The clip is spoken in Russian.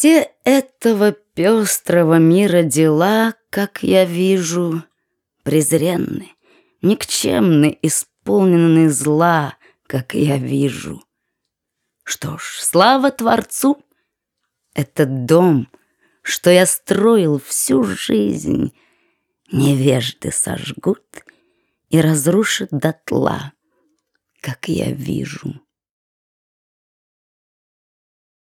Все этого пестрого мира дела, как я вижу, презренны, никчемны, исполнены зла, как я вижу. Что ж, слава Творцу! Этот дом, что я строил всю жизнь, Невежды сожгут и разрушат дотла, как я вижу.